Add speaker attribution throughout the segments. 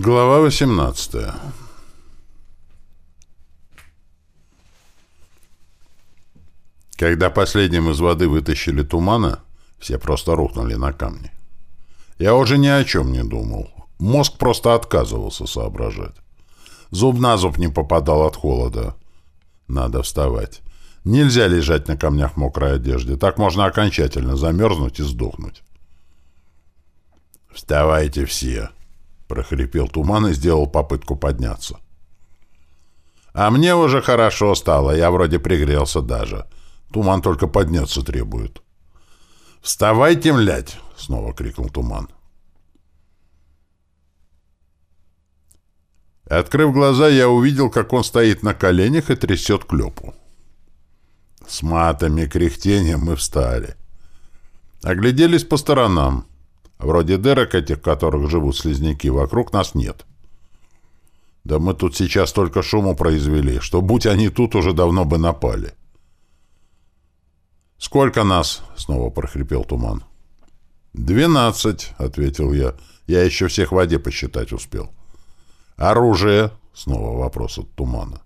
Speaker 1: Глава 18 Когда последним из воды вытащили тумана, все просто рухнули на камни. Я уже ни о чем не думал. Мозг просто отказывался соображать. Зуб на зуб не попадал от холода. Надо вставать. Нельзя лежать на камнях мокрой одежде. Так можно окончательно замерзнуть и сдохнуть. «Вставайте все!» — прохрипел туман и сделал попытку подняться. «А мне уже хорошо стало, я вроде пригрелся даже. Туман только подняться требует». «Вставайте, млядь!» — снова крикнул туман. Открыв глаза, я увидел, как он стоит на коленях и трясет клепу. С матами, кряхтением мы встали. Огляделись по сторонам. Вроде дырок этих, которых живут слизняки, вокруг нас нет. Да мы тут сейчас только шуму произвели, что, будь они тут, уже давно бы напали. «Сколько нас?» — снова прохрипел туман. «Двенадцать», — ответил я. «Я еще всех в воде посчитать успел». «Оружие?» — снова вопрос от тумана.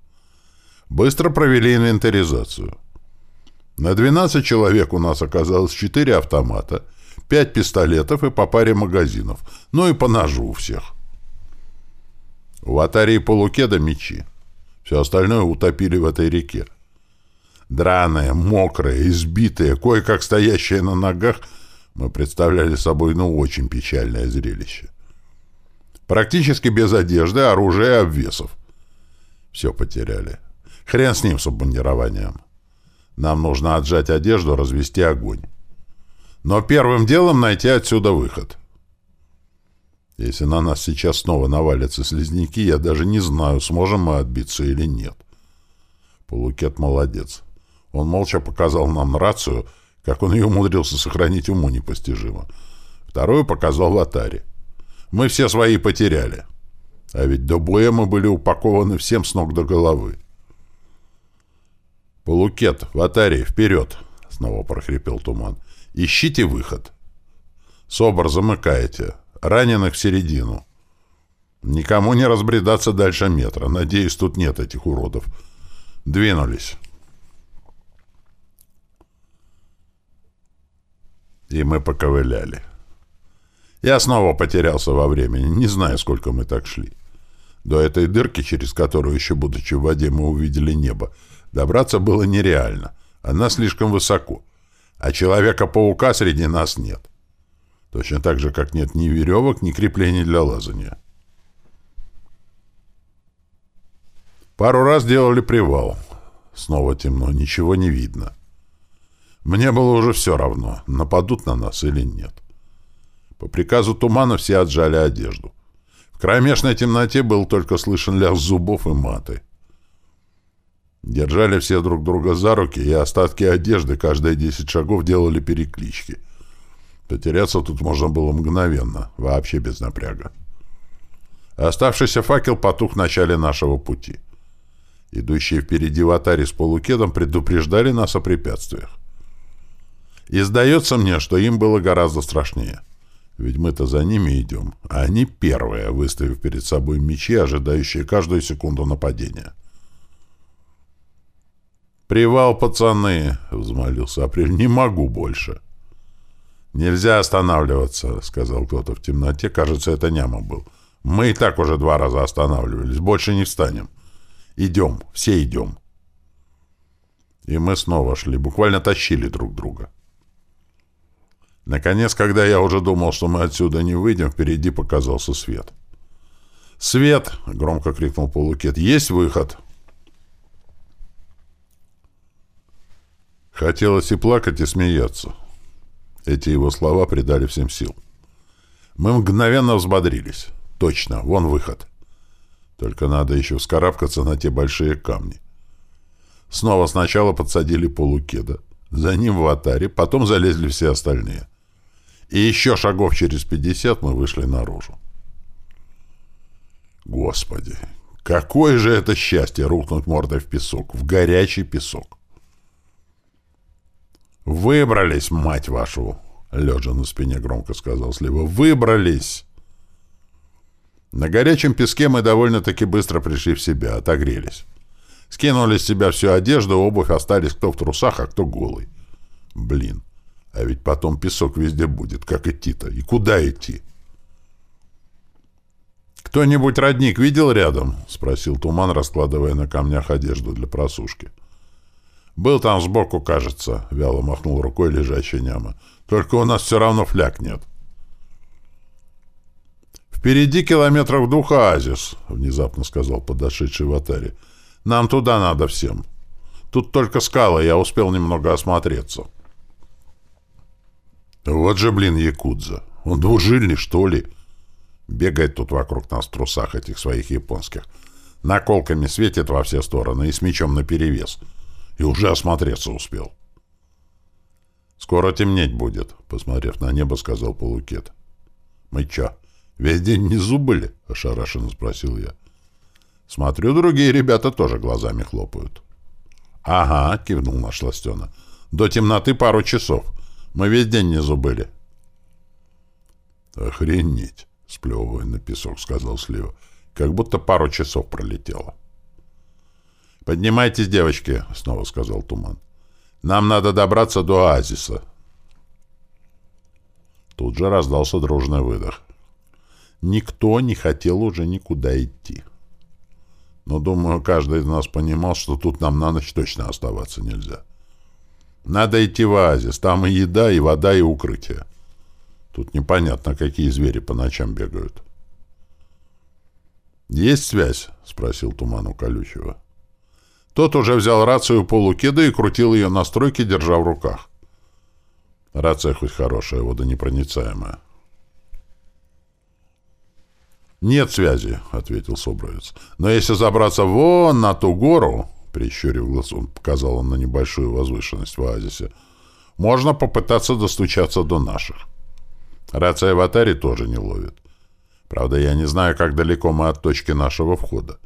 Speaker 1: Быстро провели инвентаризацию. На 12 человек у нас оказалось 4 автомата, 5 пистолетов и по паре магазинов, ну и по ножу у всех. У Атари и Полукеда мечи. Все остальное утопили в этой реке. Драные, мокрые, избитые, кое-как стоящие на ногах, мы представляли собой, ну, очень печальное зрелище. Практически без одежды, оружия и обвесов. Все потеряли. Хрен с ним, с обмундированием. Нам нужно отжать одежду, развести огонь. Но первым делом найти отсюда выход. Если на нас сейчас снова навалятся слизняки, я даже не знаю, сможем мы отбиться или нет. Полукет молодец. Он молча показал нам рацию, как он ее умудрился сохранить уму непостижимо. Вторую показал в. Мы все свои потеряли. А ведь до боя мы были упакованы всем с ног до головы. «Полукет, в вперед!» — снова прохрипел туман. «Ищите выход. Собор замыкаете. Раненых в середину. Никому не разбредаться дальше метра. Надеюсь, тут нет этих уродов. Двинулись». И мы поковыляли. Я снова потерялся во времени. Не знаю, сколько мы так шли. До этой дырки, через которую, еще будучи в воде, мы увидели небо, Добраться было нереально. Она слишком высоко. А Человека-паука среди нас нет. Точно так же, как нет ни веревок, ни креплений для лазания. Пару раз делали привал. Снова темно, ничего не видно. Мне было уже все равно, нападут на нас или нет. По приказу тумана все отжали одежду. В кромешной темноте был только слышен лязг зубов и маты. Держали все друг друга за руки, и остатки одежды каждые десять шагов делали переклички. Потеряться тут можно было мгновенно, вообще без напряга. Оставшийся факел потух в начале нашего пути. Идущие впереди ватари с полукедом предупреждали нас о препятствиях. И сдается мне, что им было гораздо страшнее. Ведь мы-то за ними идем, а они первые, выставив перед собой мечи, ожидающие каждую секунду нападения. «Привал, пацаны!» — взмолился Апрель. «Не могу больше!» «Нельзя останавливаться», — сказал кто-то в темноте. Кажется, это Няма был. «Мы и так уже два раза останавливались. Больше не встанем. Идем, все идем». И мы снова шли, буквально тащили друг друга. Наконец, когда я уже думал, что мы отсюда не выйдем, впереди показался свет. «Свет!» — громко крикнул Полукет. «Есть выход!» Хотелось и плакать, и смеяться. Эти его слова придали всем сил. Мы мгновенно взбодрились. Точно, вон выход. Только надо еще вскарабкаться на те большие камни. Снова сначала подсадили полукеда, за ним в атаре, потом залезли все остальные. И еще шагов через пятьдесят мы вышли наружу. Господи, какое же это счастье рухнуть мордой в песок, в горячий песок. «Выбрались, мать вашу!» — лежа на спине громко сказал Слива. «Выбрались!» На горячем песке мы довольно-таки быстро пришли в себя, отогрелись. Скинули с себя всю одежду, обувь остались кто в трусах, а кто голый. Блин, а ведь потом песок везде будет. Как идти-то? И куда идти? «Кто-нибудь родник видел рядом?» — спросил Туман, раскладывая на камнях одежду для просушки. «Был там сбоку, кажется», — вяло махнул рукой лежащий няма. «Только у нас все равно фляг нет». «Впереди километров двух оазис», — внезапно сказал подошедший в Атаре. «Нам туда надо всем. Тут только скалы, я успел немного осмотреться». «Вот же, блин, якудза! Он двужильный, что ли?» Бегает тут вокруг нас в трусах этих своих японских. Наколками светит во все стороны и с мечом наперевес. И уже осмотреться успел. «Скоро темнеть будет», — посмотрев на небо, сказал Полукет. «Мы чё, «Весь день внизу были?» — ошарашенно спросил я. «Смотрю, другие ребята тоже глазами хлопают». «Ага», — кивнул наш Ластена. «До темноты пару часов. Мы весь день внизу были». «Охренеть!» — сплевывая на песок, сказал Слива. «Как будто пару часов пролетело». «Поднимайтесь, девочки», — снова сказал Туман. «Нам надо добраться до оазиса». Тут же раздался дружный выдох. Никто не хотел уже никуда идти. Но, думаю, каждый из нас понимал, что тут нам на ночь точно оставаться нельзя. Надо идти в оазис. Там и еда, и вода, и укрытие. Тут непонятно, какие звери по ночам бегают. «Есть связь?» — спросил Туман у колючего. Тот уже взял рацию полукеда и крутил ее на стройке, держа в руках. Рация хоть хорошая, водонепроницаемая. «Нет связи», — ответил Собровец. «Но если забраться вон на ту гору...» — прищурив глаз, он показал на небольшую возвышенность в оазисе. «Можно попытаться достучаться до наших. Рация в Атаре тоже не ловит. Правда, я не знаю, как далеко мы от точки нашего входа.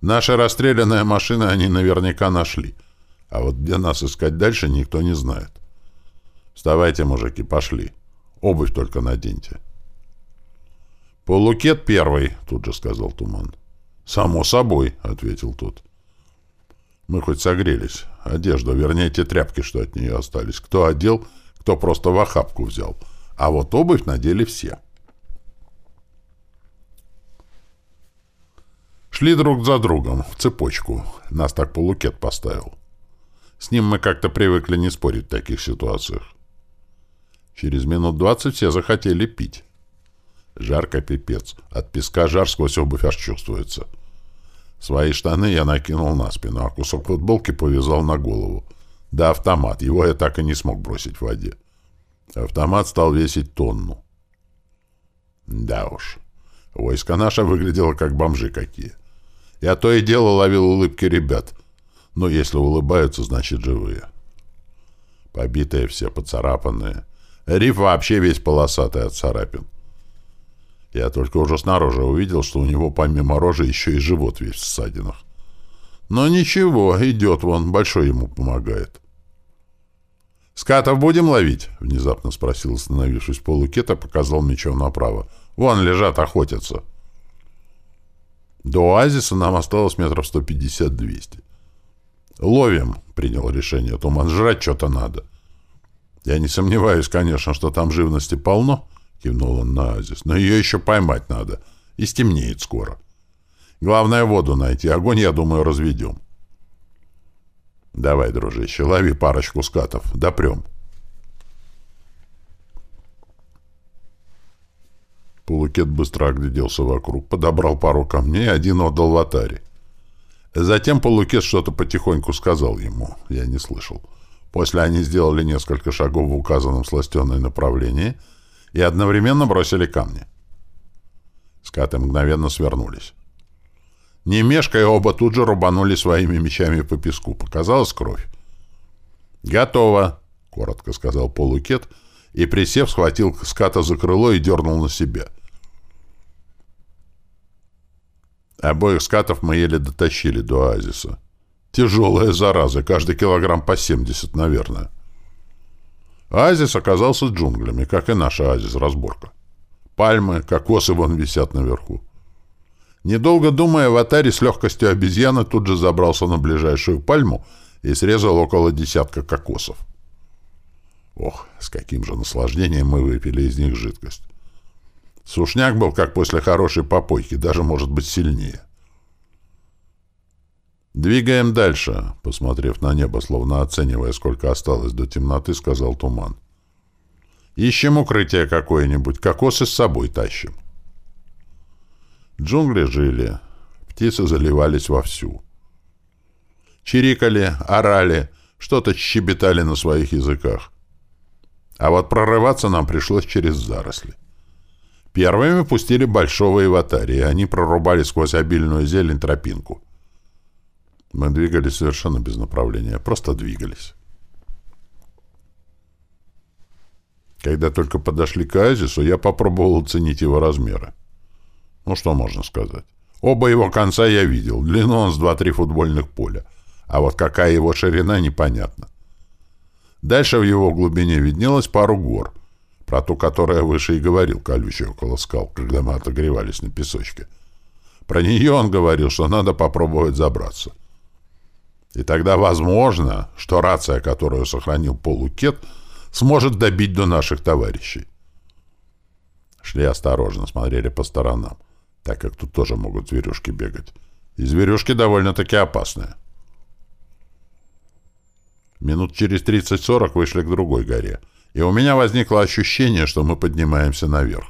Speaker 1: Наши расстрелянные машины они наверняка нашли. А вот где нас искать дальше, никто не знает. Вставайте, мужики, пошли. Обувь только наденьте». «Полукет первый», — тут же сказал Туман. «Само собой», — ответил тот. Мы хоть согрелись. Одежда, вернее, те тряпки, что от нее остались. Кто одел, кто просто в охапку взял. А вот обувь надели все. Шли друг за другом, в цепочку. Нас так полукет поставил. С ним мы как-то привыкли не спорить в таких ситуациях. Через минут двадцать все захотели пить. Жарко пипец. От песка жар сквозь обувь аж чувствуется. Свои штаны я накинул на спину, а кусок футболки повязал на голову. Да автомат. Его я так и не смог бросить в воде. Автомат стал весить тонну. Да уж. Войско наше выглядело как бомжи какие. Я то и дело ловил улыбки ребят. Но если улыбаются, значит живые. Побитые все, поцарапанные. Риф вообще весь полосатый от царапин. Я только уже снаружи увидел, что у него помимо рожи еще и живот весь в ссадинах. Но ничего, идет вон, большой ему помогает. «Скатов будем ловить?» — внезапно спросил, остановившись полукета, показал мечом направо. «Вон лежат, охотятся». До оазиса нам осталось метров сто пятьдесят-двести. «Ловим», — принял решение. «Туман жрать что-то надо». Я не сомневаюсь, конечно, что там живности полно, — кивнул он на Азис. «Но ее еще поймать надо. И стемнеет скоро. Главное, воду найти. Огонь, я думаю, разведем». «Давай, дружище, лови парочку скатов. Допрем». Полукет быстро огляделся вокруг, подобрал пару камней один отдал в атаре. Затем Полукет что-то потихоньку сказал ему. Я не слышал. После они сделали несколько шагов в указанном сластенной направлении — и одновременно бросили камни. Скаты мгновенно свернулись. Не мешкая, оба тут же рубанули своими мечами по песку. Показалась кровь. «Готово!» — коротко сказал полукет, и, присев, схватил ската за крыло и дернул на себя. Обоих скатов мы еле дотащили до оазиса. Тяжелая зараза, каждый килограмм по 70, наверное. Оазис оказался джунглями, как и наша оазис-разборка. Пальмы, кокосы вон висят наверху. Недолго думая, Ватари с легкостью обезьяны тут же забрался на ближайшую пальму и срезал около десятка кокосов. Ох, с каким же наслаждением мы выпили из них жидкость. Сушняк был, как после хорошей попойки, даже, может быть, сильнее. «Двигаем дальше», — посмотрев на небо, словно оценивая, сколько осталось до темноты, сказал Туман. «Ищем укрытие какое-нибудь, кокосы с собой тащим». Джунгли жили, птицы заливались вовсю. Чирикали, орали, что-то щебетали на своих языках. А вот прорываться нам пришлось через заросли. Первыми пустили большого Иватари, и они прорубали сквозь обильную зелень тропинку. Мы двигались совершенно без направления, просто двигались. Когда только подошли к оазису, я попробовал оценить его размеры. Ну, что можно сказать? Оба его конца я видел. Длину он с 2-3 футбольных поля. А вот какая его ширина, непонятно. Дальше в его глубине виднелась пару гор, про ту, которая выше и говорил, колючий около скал, когда мы отогревались на песочке. Про нее он говорил, что надо попробовать забраться. И тогда возможно, что рация, которую сохранил полукет, сможет добить до наших товарищей. Шли осторожно, смотрели по сторонам так как тут тоже могут зверюшки бегать. И зверюшки довольно-таки опасные. Минут через 30-40 вышли к другой горе, и у меня возникло ощущение, что мы поднимаемся наверх.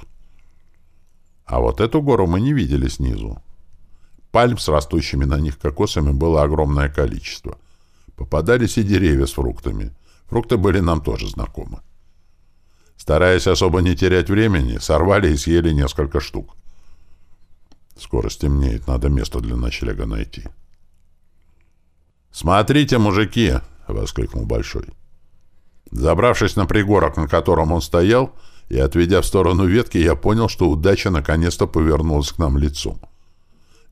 Speaker 1: А вот эту гору мы не видели снизу. Пальм с растущими на них кокосами было огромное количество. Попадались и деревья с фруктами. Фрукты были нам тоже знакомы. Стараясь особо не терять времени, сорвали и съели несколько штук. Скоро стемнеет, надо место для ночлега найти. «Смотрите, мужики!» — воскликнул Большой. Забравшись на пригорок, на котором он стоял, и отведя в сторону ветки, я понял, что удача наконец-то повернулась к нам лицом.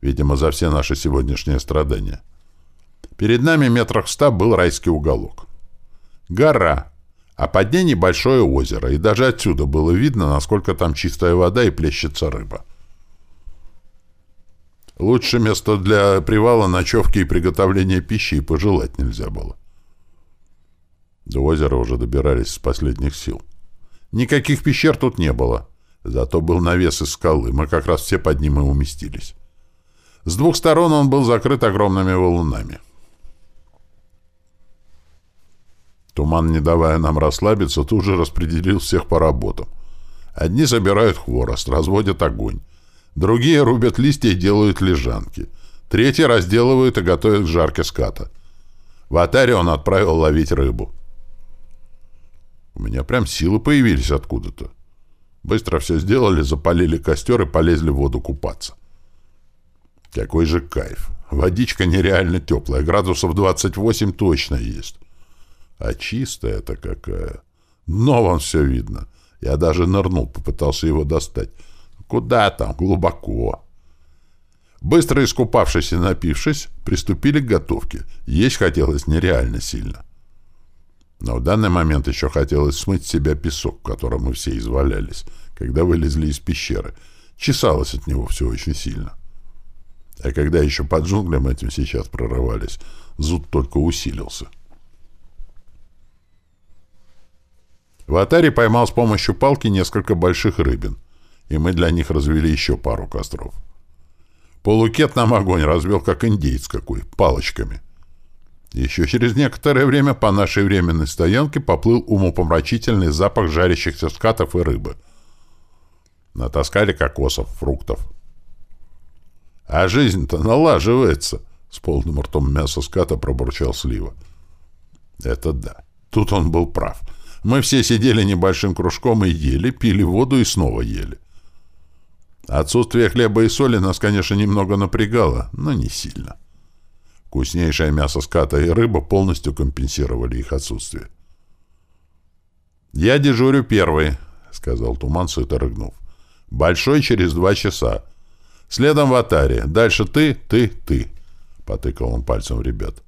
Speaker 1: Видимо, за все наши сегодняшние страдания. Перед нами метрах ста был райский уголок. Гора, а под ней небольшое озеро, и даже отсюда было видно, насколько там чистая вода и плещется рыба. Лучше место для привала, ночевки и приготовления пищи и пожелать нельзя было. До озера уже добирались с последних сил. Никаких пещер тут не было. Зато был навес из скалы, мы как раз все под ним и уместились. С двух сторон он был закрыт огромными валунами. Туман, не давая нам расслабиться, тут же распределил всех по работам. Одни собирают хворост, разводят огонь. Другие рубят листья и делают лежанки. Третьи разделывают и готовят к жарке ската. В Атаре он отправил ловить рыбу. У меня прям силы появились откуда-то. Быстро все сделали, запалили костер и полезли в воду купаться. Какой же кайф. Водичка нереально теплая, градусов 28 точно есть. А чистая-то какая. Дно вон все видно. Я даже нырнул, попытался его достать. Куда там? Глубоко. Быстро искупавшись и напившись, приступили к готовке. Есть хотелось нереально сильно. Но в данный момент еще хотелось смыть с себя песок, в котором мы все извалялись, когда вылезли из пещеры. Чесалось от него все очень сильно. А когда еще под джунглям этим сейчас прорывались, зуд только усилился. В Атаре поймал с помощью палки несколько больших рыбин и мы для них развели еще пару костров. Полукет нам огонь развел, как индейец какой, палочками. Еще через некоторое время по нашей временной стоянке поплыл умопомрачительный запах жарящихся скатов и рыбы. Натаскали кокосов, фруктов. «А жизнь-то налаживается!» — с полным ртом мяса ската пробурчал Слива. «Это да. Тут он был прав. Мы все сидели небольшим кружком и ели, пили воду и снова ели. Отсутствие хлеба и соли нас, конечно, немного напрягало, но не сильно. Вкуснейшее мясо ската и рыба полностью компенсировали их отсутствие. «Я дежурю первый», — сказал Туман, сыто рыгнув. «Большой через два часа. Следом в атаре. Дальше ты, ты, ты», — потыкал он пальцем в ребят.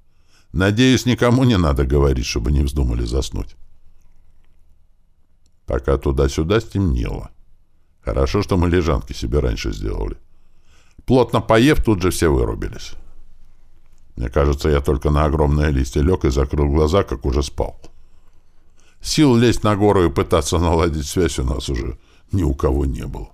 Speaker 1: «Надеюсь, никому не надо говорить, чтобы не вздумали заснуть». Пока туда-сюда стемнело. Хорошо, что мы лежанки себе раньше сделали. Плотно поев, тут же все вырубились. Мне кажется, я только на огромные листья лег и закрыл глаза, как уже спал. Сил лезть на гору и пытаться наладить связь у нас уже ни у кого не было.